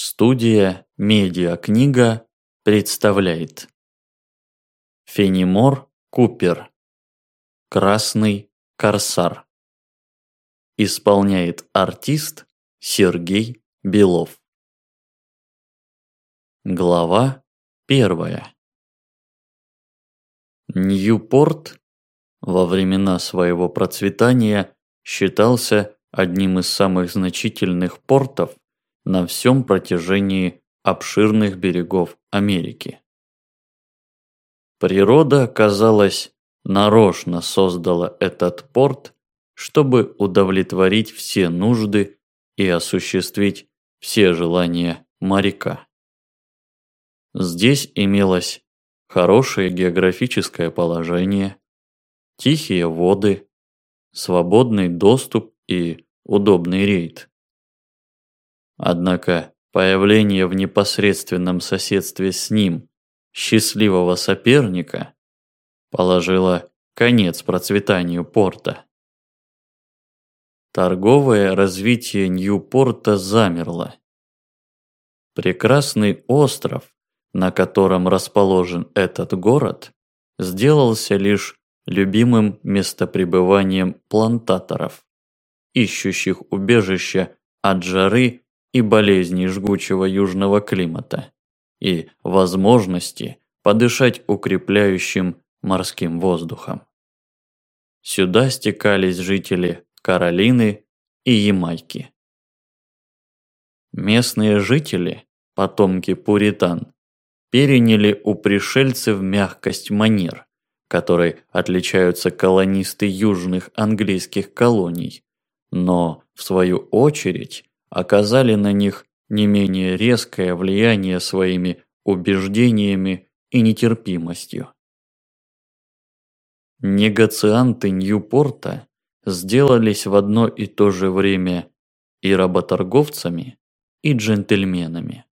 Студия «Медиакнига» представляет. Фенимор Купер. «Красный корсар» Исполняет артист Сергей Белов. Глава первая. Ньюпорт во времена своего процветания считался одним из самых значительных портов на всем протяжении обширных берегов Америки. Природа, казалось, нарочно создала этот порт, чтобы удовлетворить все нужды и осуществить все желания моряка. Здесь имелось хорошее географическое положение, тихие воды, свободный доступ и удобный рейд. Однако появление в непосредственном соседстве с ним счастливого соперника положило конец процветанию порта. Торговое развитие Ньюпорта замерло. Прекрасный остров, на котором расположен этот город, сделался лишь любимым местопребыванием плантаторов, ищущих убежища от жары и болезней жгучего южного климата, и возможности подышать укрепляющим морским воздухом. Сюда стекались жители Каролины и Ямайки. Местные жители, потомки пуритан, переняли у пришельцев мягкость манер, которой отличаются колонисты южных английских колоний, но, в свою очередь, оказали на них не менее резкое влияние своими убеждениями и нетерпимостью. Негацианты Ньюпорта сделались в одно и то же время и работорговцами, и джентльменами.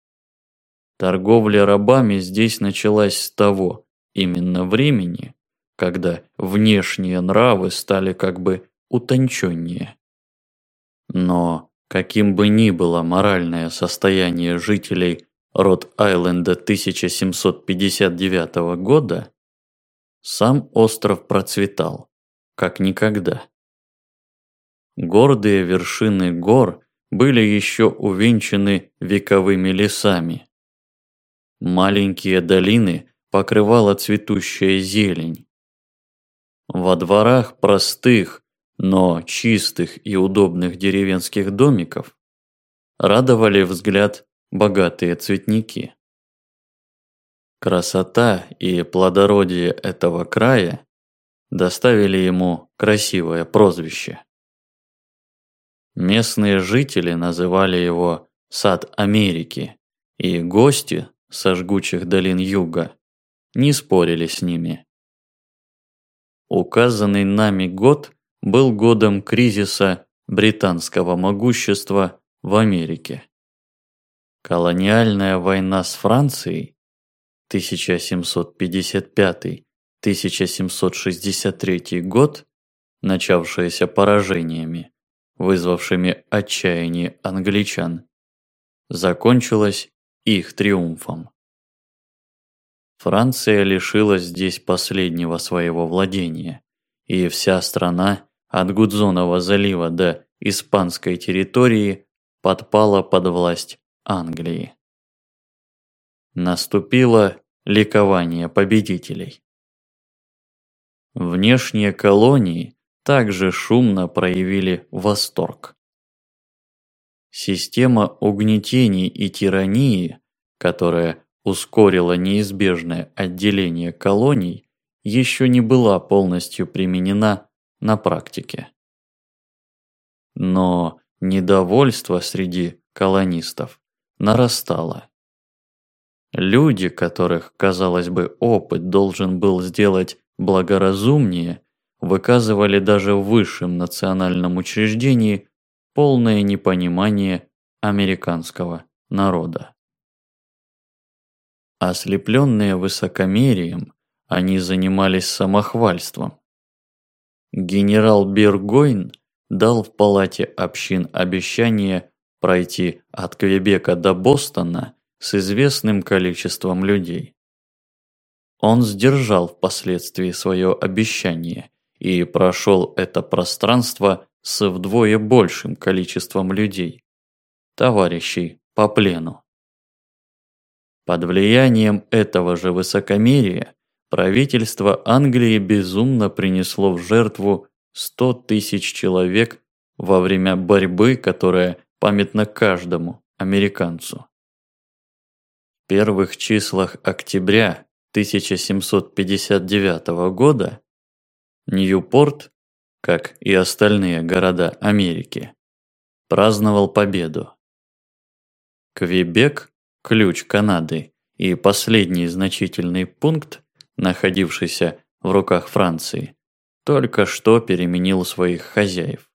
Торговля рабами здесь началась с того именно времени, когда внешние нравы стали как бы утонченнее. Но Каким бы ни было моральное состояние жителей Рот-Айленда 1759 года, сам остров процветал, как никогда. Гордые вершины гор были еще увенчаны вековыми лесами. Маленькие долины покрывала цветущая зелень. Во дворах простых, но чистых и удобных деревенских домиков радовали взгляд богатые цветники. Красота и плодородие этого края доставили ему красивое прозвище. Местные жители называли его «Сад Америки», и гости со жгучих долин юга не спорили с ними. Указанный нами год был годом кризиса британского могущества в Америке. Колониальная война с Францией 1755-1763 год, начавшаяся поражениями, вызвавшими отчаяние англичан, закончилась их триумфом. Франция лишилась здесь последнего своего владения, и вся страна от Гудзонова залива до испанской территории подпала под власть Англии. Наступило ликование победителей. Внешние колонии также шумно проявили восторг. Система угнетений и тирании, которая ускорила неизбежное отделение колоний, еще не была полностью применена на практике. Но недовольство среди колонистов нарастало. Люди, которых, казалось бы, опыт должен был сделать благоразумнее, выказывали даже в высшем национальном учреждении полное непонимание американского народа. Ослепленные высокомерием, они занимались самохвальством. Генерал Бергойн дал в палате общин обещание пройти от Квебека до Бостона с известным количеством людей. Он сдержал впоследствии свое обещание и прошел это пространство с вдвое большим количеством людей, товарищей по плену. Под влиянием этого же высокомерия правительство Англии безумно принесло в жертву 100 тысяч человек во время борьбы, которая памятна каждому американцу. В первых числах октября 1759 года Ньюпорт, как и остальные города Америки, праздновал победу. Квебек ключ Канады и последний значительный пункт, находившийся в руках Франции, только что переменил своих хозяев.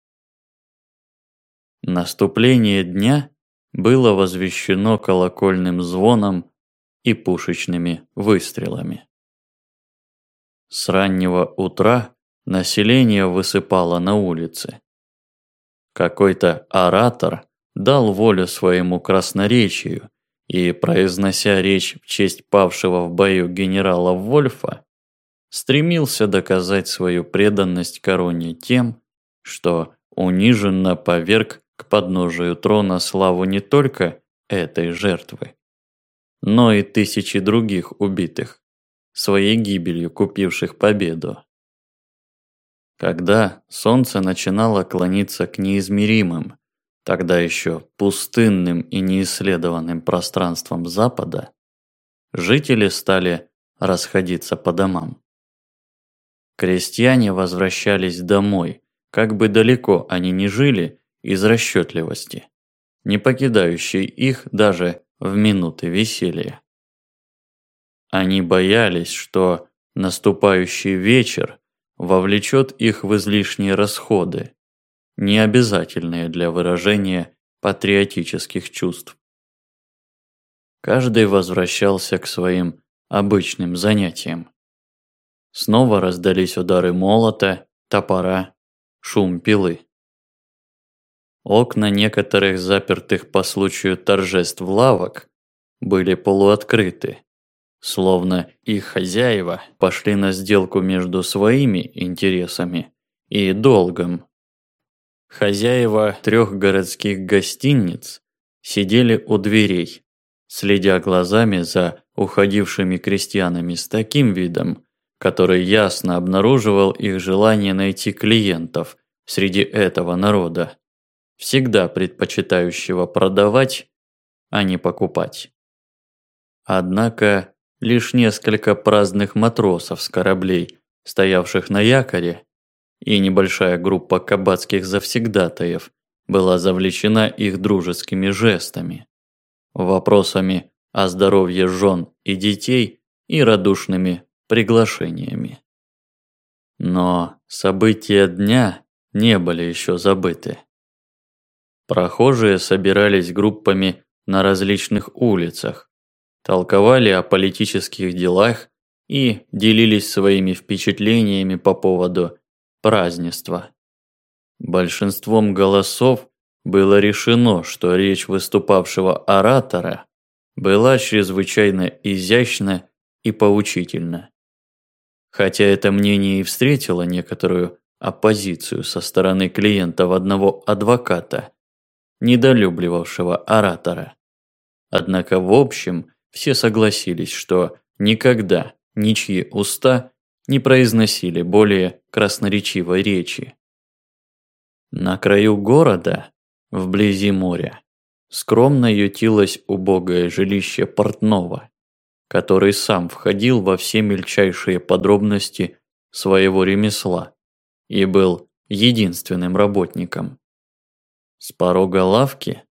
Наступление дня было возвещено колокольным звоном и пушечными выстрелами. С раннего утра население высыпало на улицы. Какой-то оратор дал волю своему красноречию и, произнося речь в честь павшего в бою генерала Вольфа, стремился доказать свою преданность короне тем, что униженно поверг к подножию трона славу не только этой жертвы, но и тысячи других убитых, своей гибелью купивших победу. Когда солнце начинало клониться к неизмеримым, тогда еще пустынным и неисследованным пространством Запада, жители стали расходиться по домам. Крестьяне возвращались домой, как бы далеко они ни жили из расчетливости, не покидающей их даже в минуты веселья. Они боялись, что наступающий вечер вовлечет их в излишние расходы, не обязательные для выражения патриотических чувств. Каждый возвращался к своим обычным занятиям. Снова раздались удары молота, топора, шум пилы. Окна некоторых запертых по случаю торжеств лавок были полуоткрыты, словно их хозяева пошли на сделку между своими интересами и долгом Хозяева трех городских гостиниц сидели у дверей, следя глазами за уходившими крестьянами с таким видом, который ясно обнаруживал их желание найти клиентов среди этого народа, всегда предпочитающего продавать, а не покупать. Однако лишь несколько праздных матросов с кораблей, стоявших на якоре, и небольшая группа кабацких завсегдатаев была завлечена их дружескими жестами, вопросами о здоровье жен и детей и радушными приглашениями. Но события дня не были еще забыты. Прохожие собирались группами на различных улицах, толковали о политических делах и делились своими впечатлениями по поводу празднества. Большинством голосов было решено, что речь выступавшего оратора была чрезвычайно изящна и поучительна. Хотя это мнение и встретило некоторую оппозицию со стороны клиентов одного адвоката, недолюбливавшего оратора. Однако в общем все согласились, что никогда ничьи уста не произносили более красноречивой речи. На краю города, вблизи моря, скромно ютилось убогое жилище портного, который сам входил во все мельчайшие подробности своего ремесла и был единственным работником. С порога лавки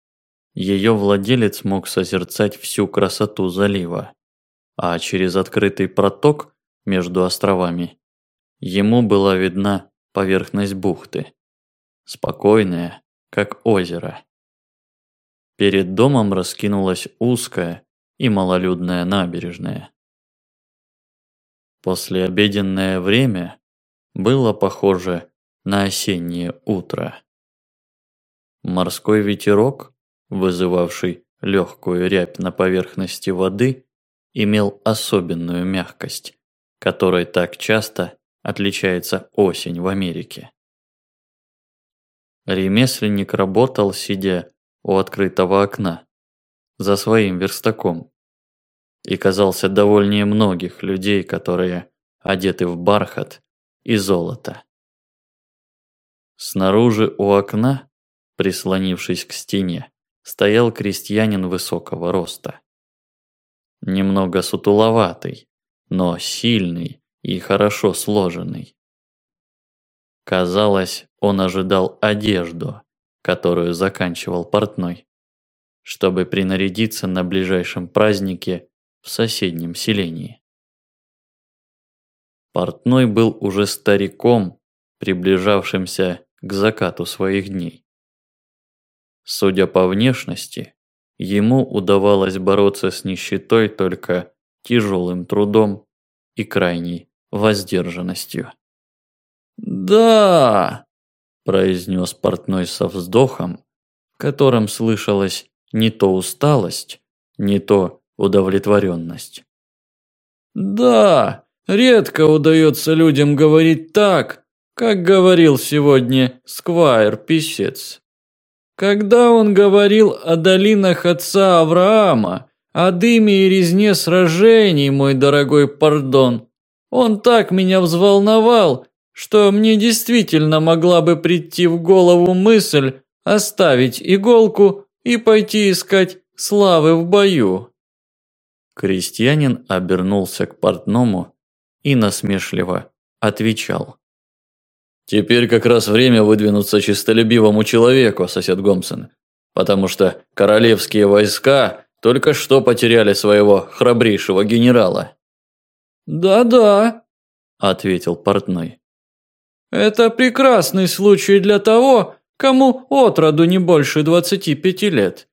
ее владелец мог созерцать всю красоту залива, а через открытый проток между островами. Ему была видна поверхность бухты, спокойная, как озеро. Перед домом раскинулась узкая и малолюдная набережная. Послеобеденное время было похоже на осеннее утро. Морской ветерок вызывавший легкую рябь на поверхности воды, имел особенную мягкость, которой так часто отличается осень в Америке. Ремесленник работал, сидя у открытого окна, за своим верстаком, и казался довольнее многих людей, которые одеты в бархат и золото. Снаружи у окна, прислонившись к стене, стоял крестьянин высокого роста. Немного сутуловатый, но сильный и хорошо сложенный. Казалось, он ожидал одежду, которую заканчивал портной, чтобы принарядиться на ближайшем празднике в соседнем селении. Портной был уже стариком, приближавшимся к закату своих дней. Судя по внешности, ему удавалось бороться с нищетой только тяжелым трудом и крайней воздержанностью. «Да!» – произнес портной со вздохом, в котором слышалась не то усталость, не то удовлетворенность. «Да, редко удается людям говорить так, как говорил сегодня Сквайр Писец. Когда он говорил о долинах отца Авраама, о дыме и резне сражений, мой дорогой пардон, он так меня взволновал, что мне действительно могла бы прийти в голову мысль оставить иголку и пойти искать славы в бою. Крестьянин обернулся к портному и насмешливо отвечал. Теперь как раз время выдвинуться чистолюбивому человеку, сосед Гомсон, потому что королевские войска только что потеряли своего храбрейшего генерала. «Да-да», – ответил портной. «Это прекрасный случай для того, кому отроду не больше двадцати пяти лет.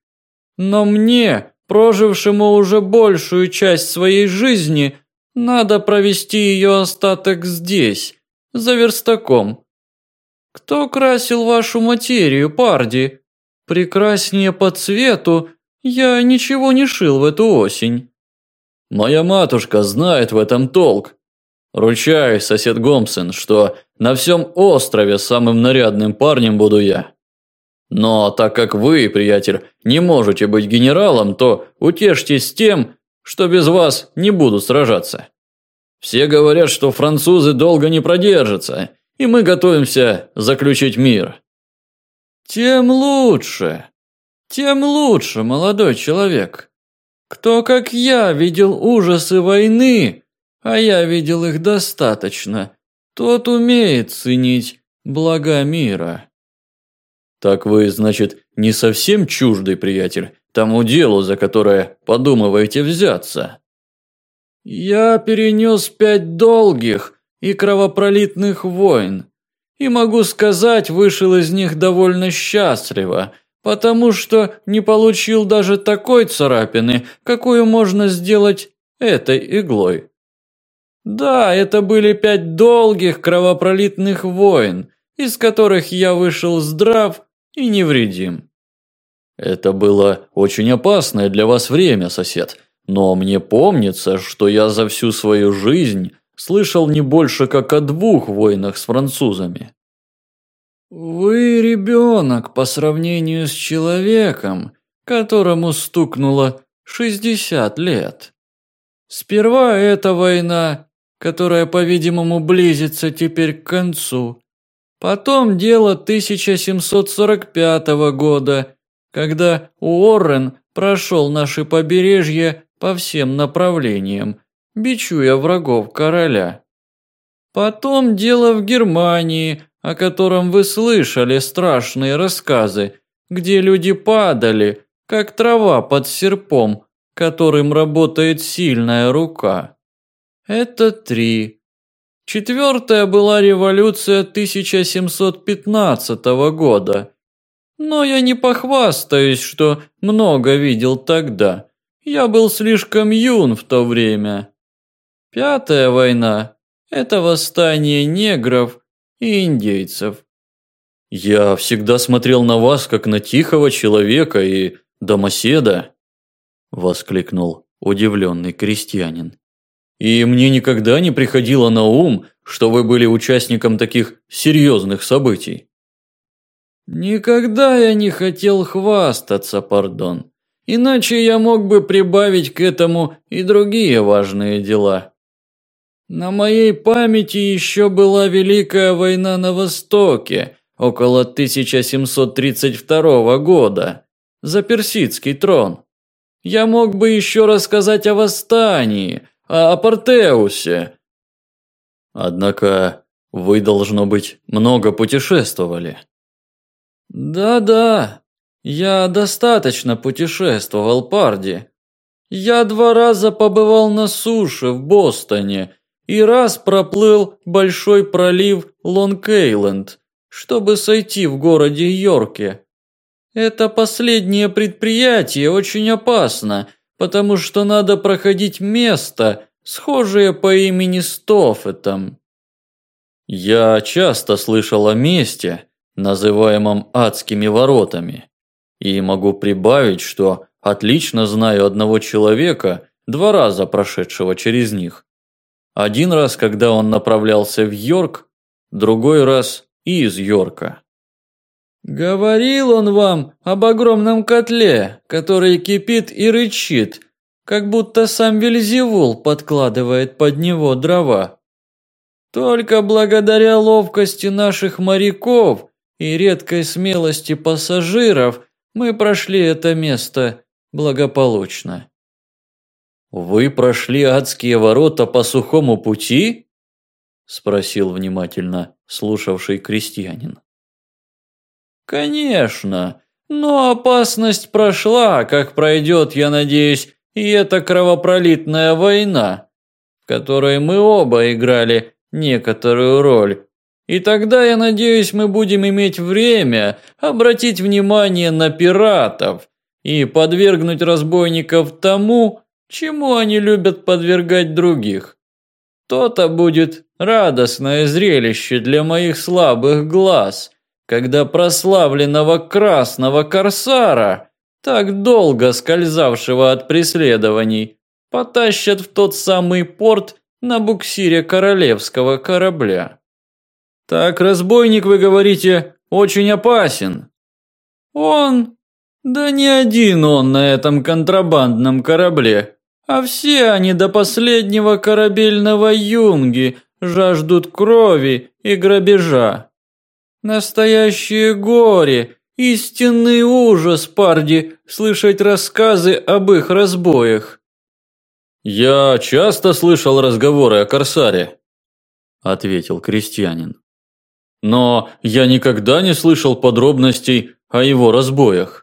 Но мне, прожившему уже большую часть своей жизни, надо провести ее остаток здесь, за верстаком, кто красил вашу материю, Парди? Прекраснее по цвету я ничего не шил в эту осень. Моя матушка знает в этом толк. Ручаюсь, сосед Гомсон, что на всем острове самым нарядным парнем буду я. Но так как вы, приятель, не можете быть генералом, то утешьтесь тем, что без вас не будут сражаться. Все говорят, что французы долго не продержатся, и мы готовимся заключить мир. Тем лучше. Тем лучше, молодой человек. Кто, как я, видел ужасы войны, а я видел их достаточно, тот умеет ценить блага мира. Так вы, значит, не совсем чуждый приятель тому делу, за которое подумываете взяться? Я перенес пять долгих и кровопролитных войн. И могу сказать, вышел из них довольно счастливо, потому что не получил даже такой царапины, какую можно сделать этой иглой. Да, это были пять долгих кровопролитных войн, из которых я вышел здрав и невредим. Это было очень опасное для вас время, сосед, но мне помнится, что я за всю свою жизнь слышал не больше как о двух войнах с французами. Вы ребенок по сравнению с человеком, которому стукнуло 60 лет. Сперва эта война, которая, по-видимому, близится теперь к концу. Потом дело 1745 года, когда Уоррен прошел наши побережья по всем направлениям бичуя врагов короля. Потом дело в Германии, о котором вы слышали страшные рассказы, где люди падали, как трава под серпом, которым работает сильная рука. Это три. Четвертая была революция 1715 года. Но я не похвастаюсь, что много видел тогда. Я был слишком юн в то время. Пятая война – это восстание негров и индейцев. Я всегда смотрел на вас как на тихого человека и домоседа?» – воскликнул удивленный крестьянин. «И мне никогда не приходило на ум, что вы были участником таких серьезных событий». «Никогда я не хотел хвастаться, пардон. Иначе я мог бы прибавить к этому и другие важные дела. На моей памяти еще была Великая война на Востоке, около 1732 года, за персидский трон. Я мог бы еще рассказать о восстании, о Апартеусе. Однако вы, должно быть, много путешествовали. Да-да, я достаточно путешествовал, Парди. Я два раза побывал на суше в Бостоне и раз проплыл большой пролив Лонг-Эйленд, чтобы сойти в городе Йорке. Это последнее предприятие очень опасно, потому что надо проходить место, схожее по имени Стофетом. Я часто слышал о месте, называемом адскими воротами, и могу прибавить, что отлично знаю одного человека, два раза прошедшего через них. Один раз, когда он направлялся в Йорк, другой раз из Йорка. Говорил он вам об огромном котле, который кипит и рычит, как будто сам Вельзевул подкладывает под него дрова. Только благодаря ловкости наших моряков и редкой смелости пассажиров мы прошли это место благополучно. Вы прошли адские ворота по сухому пути? спросил внимательно слушавший крестьянин. Конечно, но опасность прошла, как пройдет, я надеюсь, и эта кровопролитная война, в которой мы оба играли некоторую роль. И тогда, я надеюсь, мы будем иметь время обратить внимание на пиратов и подвергнуть разбойников тому, чему они любят подвергать других. То-то будет радостное зрелище для моих слабых глаз, когда прославленного красного корсара, так долго скользавшего от преследований, потащат в тот самый порт на буксире королевского корабля. Так разбойник, вы говорите, очень опасен. Он, да не один он на этом контрабандном корабле, а все они до последнего корабельного юнги жаждут крови и грабежа. Настоящее горе, истинный ужас, парди, слышать рассказы об их разбоях. Я часто слышал разговоры о корсаре, ответил крестьянин. Но я никогда не слышал подробностей о его разбоях.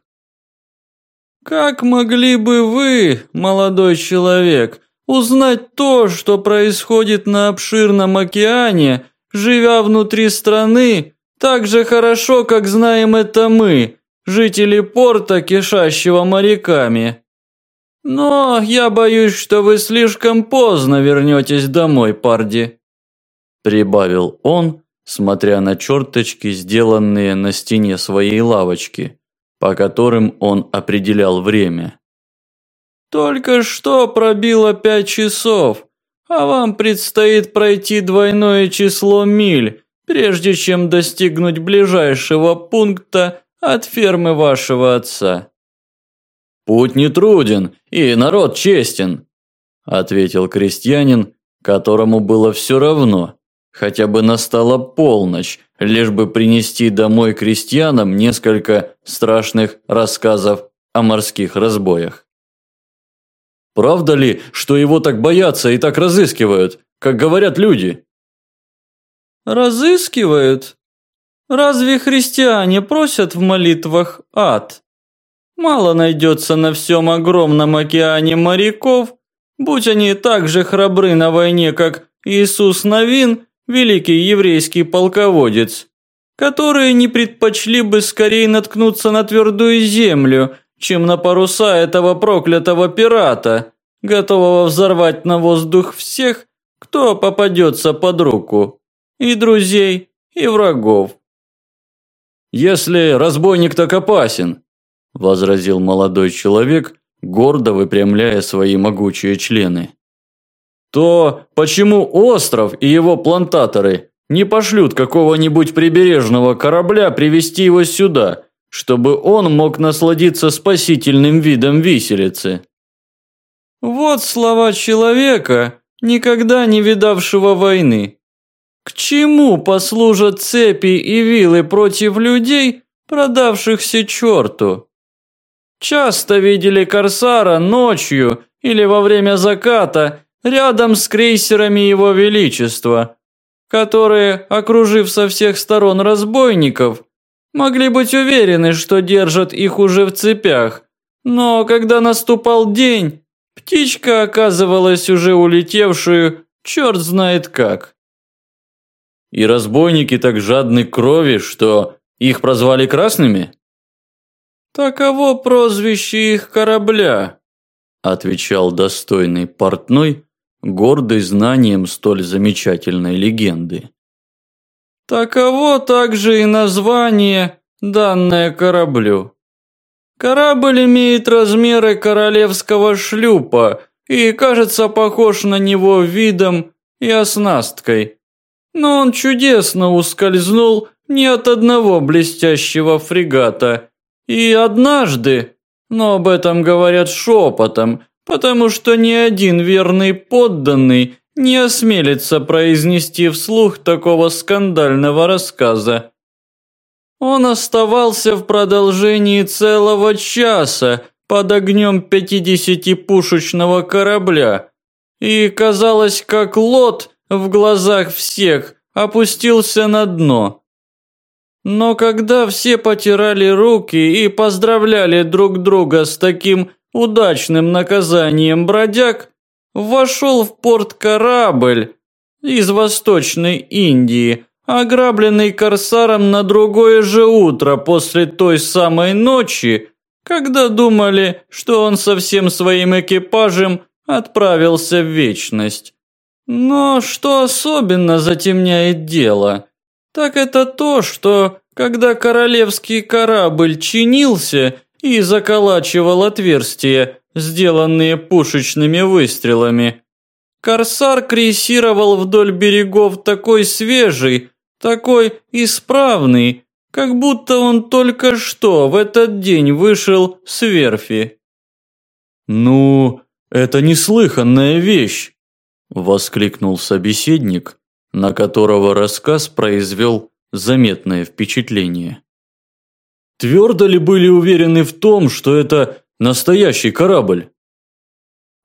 Как могли бы вы, молодой человек, узнать то, что происходит на обширном океане, живя внутри страны, так же хорошо, как знаем это мы, жители порта, кишащего моряками? Но я боюсь, что вы слишком поздно вернетесь домой, Парди. Прибавил он, смотря на черточки, сделанные на стене своей лавочки по которым он определял время. «Только что пробило пять часов, а вам предстоит пройти двойное число миль, прежде чем достигнуть ближайшего пункта от фермы вашего отца». «Путь не труден, и народ честен», – ответил крестьянин, которому было все равно, хотя бы настала полночь, лишь бы принести домой крестьянам несколько страшных рассказов о морских разбоях. Правда ли, что его так боятся и так разыскивают, как говорят люди? Разыскивают? Разве христиане просят в молитвах ад? Мало найдется на всем огромном океане моряков, будь они так же храбры на войне, как Иисус Новин великий еврейский полководец, которые не предпочли бы скорее наткнуться на твердую землю, чем на паруса этого проклятого пирата, готового взорвать на воздух всех, кто попадется под руку, и друзей, и врагов. Если разбойник так опасен, возразил молодой человек, гордо выпрямляя свои могучие члены. То почему остров и его плантаторы не пошлют какого-нибудь прибережного корабля привести его сюда, чтобы он мог насладиться спасительным видом виселицы? Вот слова человека, никогда не видавшего войны. К чему послужат цепи и вилы против людей, продавшихся черту? Часто видели корсара ночью или во время заката рядом с крейсерами Его Величества, которые, окружив со всех сторон разбойников, могли быть уверены, что держат их уже в цепях, но когда наступал день, птичка оказывалась уже улетевшую черт знает как. И разбойники так жадны крови, что их прозвали красными? Таково прозвище их корабля, отвечал достойный портной, гордый знанием столь замечательной легенды. Таково также и название, данное кораблю. Корабль имеет размеры королевского шлюпа и кажется похож на него видом и оснасткой. Но он чудесно ускользнул не от одного блестящего фрегата. И однажды, но об этом говорят шепотом, потому что ни один верный подданный не осмелится произнести вслух такого скандального рассказа. Он оставался в продолжении целого часа под огнем пятидесятипушечного корабля, и казалось, как лот в глазах всех опустился на дно. Но когда все потирали руки и поздравляли друг друга с таким удачным наказанием бродяг, вошел в порт корабль из Восточной Индии, ограбленный корсаром на другое же утро после той самой ночи, когда думали, что он со всем своим экипажем отправился в вечность. Но что особенно затемняет дело, так это то, что когда королевский корабль чинился и заколачивал отверстия, сделанные пушечными выстрелами. Корсар крейсировал вдоль берегов такой свежий, такой исправный, как будто он только что в этот день вышел с верфи. «Ну, это неслыханная вещь!» – воскликнул собеседник, на которого рассказ произвел заметное впечатление. Твердо ли были уверены в том, что это настоящий корабль?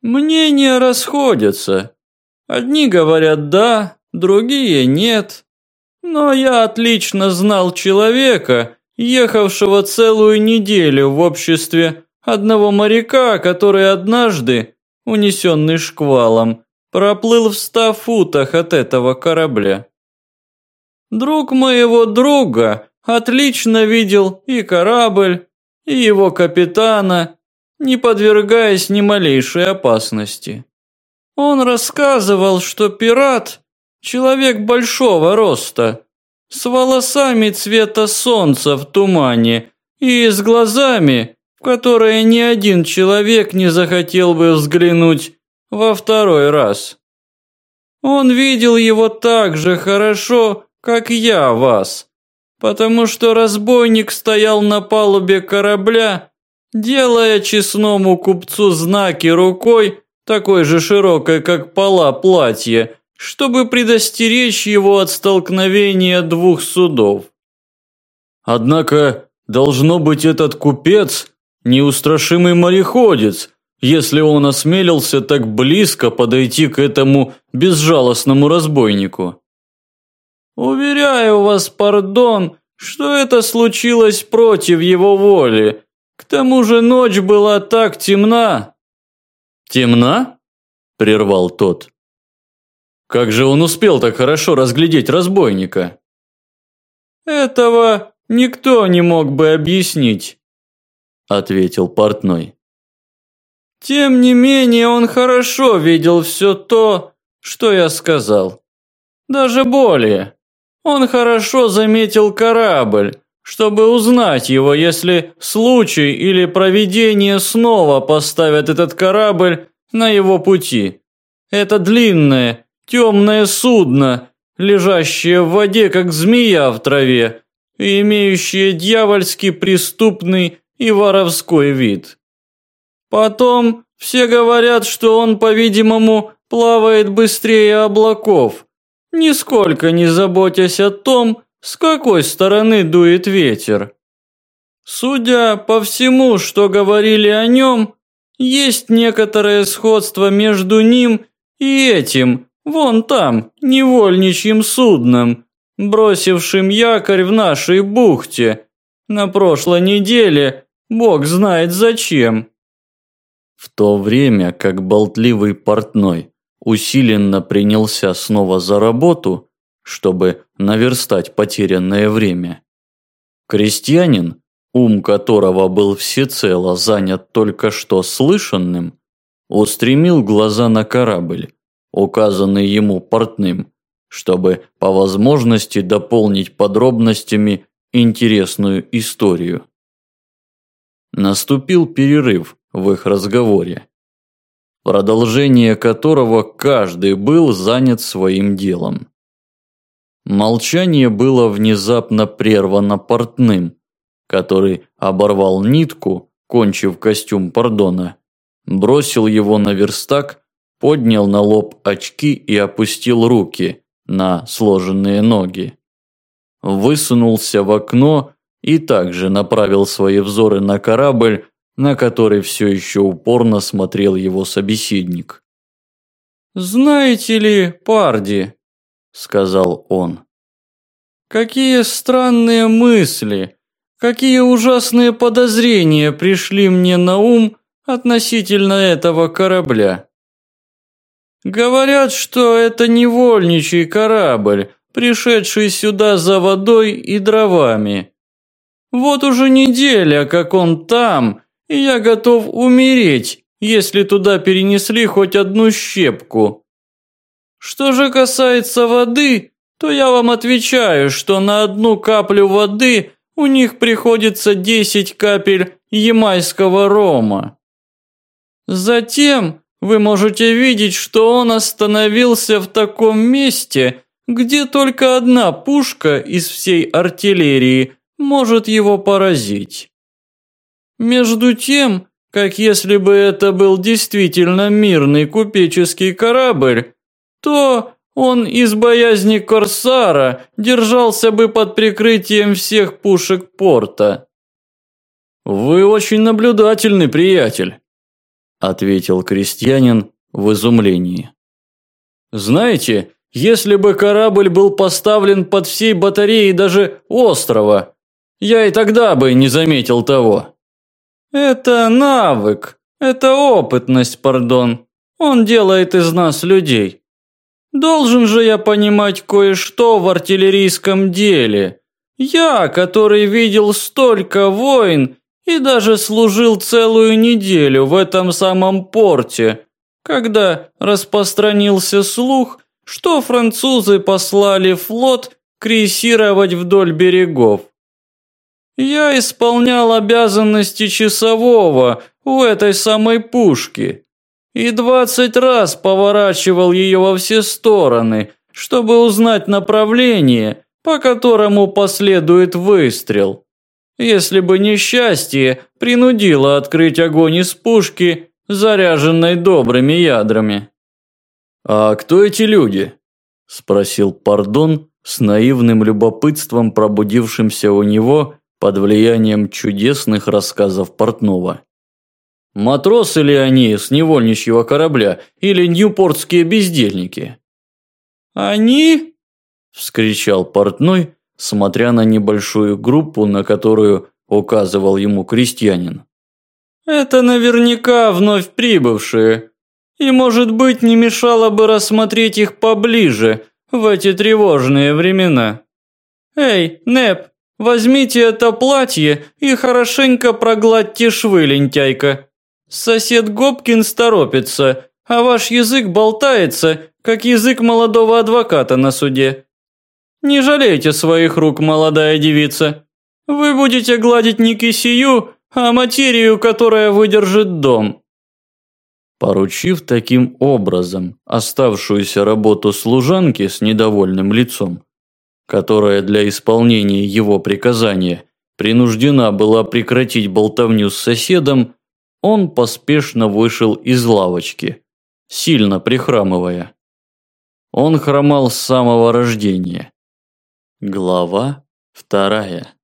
Мнения расходятся. Одни говорят «да», другие «нет». Но я отлично знал человека, ехавшего целую неделю в обществе одного моряка, который однажды, унесенный шквалом, проплыл в ста футах от этого корабля. Друг моего друга отлично видел и корабль, и его капитана, не подвергаясь ни малейшей опасности. Он рассказывал, что пират – человек большого роста, с волосами цвета солнца в тумане и с глазами, в которые ни один человек не захотел бы взглянуть во второй раз. Он видел его так же хорошо, как я вас, потому что разбойник стоял на палубе корабля, делая честному купцу знаки рукой, такой же широкой, как пола платья, чтобы предостеречь его от столкновения двух судов. Однако, должно быть этот купец неустрашимый мореходец, если он осмелился так близко подойти к этому безжалостному разбойнику. Уверяю вас, пардон, что это случилось против его воли. К тому же ночь была так темна. Темна? прервал тот. Как же он успел так хорошо разглядеть разбойника? Этого никто не мог бы объяснить, ответил портной. Тем не менее, он хорошо видел все то, что я сказал. Даже более. Он хорошо заметил корабль, чтобы узнать его, если случай или провидение снова поставят этот корабль на его пути. Это длинное, темное судно, лежащее в воде, как змея в траве, и имеющее дьявольски преступный и воровской вид. Потом все говорят, что он, по-видимому, плавает быстрее облаков, нисколько не заботясь о том, с какой стороны дует ветер. Судя по всему, что говорили о нем, есть некоторое сходство между ним и этим, вон там, невольничьим судном, бросившим якорь в нашей бухте на прошлой неделе, бог знает зачем. В то время как болтливый портной усиленно принялся снова за работу, чтобы наверстать потерянное время. Крестьянин, ум которого был всецело занят только что слышанным, устремил глаза на корабль, указанный ему портным, чтобы по возможности дополнить подробностями интересную историю. Наступил перерыв в их разговоре, продолжение которого каждый был занят своим делом. Молчание было внезапно прервано портным, который оборвал нитку, кончив костюм пардона, бросил его на верстак, поднял на лоб очки и опустил руки на сложенные ноги. Высунулся в окно и также направил свои взоры на корабль, на который все еще упорно смотрел его собеседник. «Знаете ли, Парди, сказал он. Какие странные мысли, какие ужасные подозрения пришли мне на ум относительно этого корабля. Говорят, что это невольничий корабль, пришедший сюда за водой и дровами. Вот уже неделя, как он там, я готов умереть, если туда перенесли хоть одну щепку. Что же касается воды, то я вам отвечаю, что на одну каплю воды у них приходится 10 капель ямайского рома. Затем вы можете видеть, что он остановился в таком месте, где только одна пушка из всей артиллерии может его поразить. Между тем, как если бы это был действительно мирный купеческий корабль, то он из боязни корсара держался бы под прикрытием всех пушек порта. Вы очень наблюдательный приятель, ответил крестьянин в изумлении. Знаете, если бы корабль был поставлен под всей батареей даже острова, я и тогда бы не заметил того. Это навык, это опытность, пардон. Он делает из нас людей. Должен же я понимать кое-что в артиллерийском деле. Я, который видел столько войн и даже служил целую неделю в этом самом порте, когда распространился слух, что французы послали флот крейсировать вдоль берегов. Я исполнял обязанности часового у этой самой пушки и двадцать раз поворачивал ее во все стороны, чтобы узнать направление, по которому последует выстрел. Если бы несчастье принудило открыть огонь из пушки, заряженной добрыми ядрами. «А кто эти люди?» – спросил Пардон с наивным любопытством, пробудившимся у него под влиянием чудесных рассказов Портнова. Матросы ли они с невольничьего корабля или ньюпортские бездельники? Они? вскричал портной, смотря на небольшую группу, на которую указывал ему крестьянин. Это наверняка вновь прибывшие. И, может быть, не мешало бы рассмотреть их поближе в эти тревожные времена. Эй, Неп, возьмите это платье и хорошенько прогладьте швы, лентяйка. Сосед Гопкинс торопится, а ваш язык болтается, как язык молодого адвоката на суде. Не жалейте своих рук, молодая девица. Вы будете гладить не кисию, а материю, которая выдержит дом. Поручив таким образом оставшуюся работу служанке с недовольным лицом, которая для исполнения его приказания принуждена была прекратить болтовню с соседом, он поспешно вышел из лавочки, сильно прихрамывая. Он хромал с самого рождения. Глава вторая